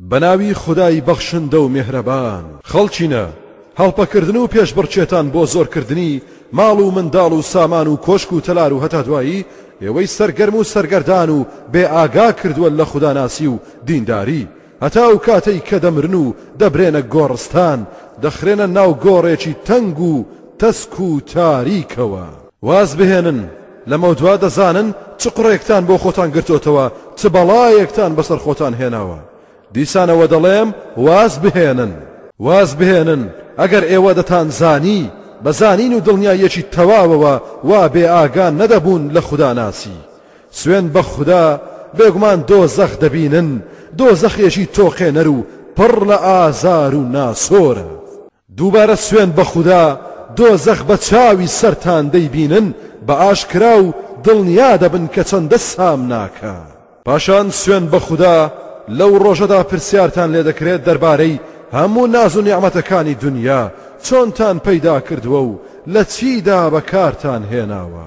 بەناوی خودای بەخشندە و مێهرەبان. خەڵکینە، هەڵپەکردن و پێشبڕکێتان بۆ زۆرکردنی ماڵ و منداڵ و سامان و کۆشک و تەلار و هەتا دوایی، ئێوەی سەرگەرم و سەرگەردان و بێ ئاگا کردووە لە خوداناسی و دینداری، هەتا ئەو کاتەی کە دەمرن و دەبرێنە گۆڕستان، دەخرێنە ناو گۆڕێکی تەنگ و تەسک و تاریکەوە. واز بهێنن لەمەودوا دەزانن چ قڕێکتان بۆ خۆتان گرتۆتەوە چ بەڵایەکتان بەسەر خۆتان هێناوە دیسانەوە دەڵێم واز بهێنن واز بهێنن ئەگەر ئێوە دەتانزانی بە زانین و دڵنیاییەکی تەواوەوە وا بێ ئاگا نەدەبوون لە خودا ناسی سوێن بە خودا بێگومان دۆزەخ دەبینن دۆزەخێکی تۆقێنەر و پڕ لە ئازار و ناسۆرە. دووبارە سوێند بە خودا دۆزەخ بە چاوی سەرتان دەیبینن بە ئاشکرا و دڵنیا دەبن کە چەندە سامناکە. پاشان سوێند بە خودا لەو ڕۆژەدا پرسیارتان لێ دەکرێت دەربارەی هەموو ناز و نیعمەتەکانی دونیا چۆنتان پەیدا کردووە و لە چیدا بەکارتان هێناوە.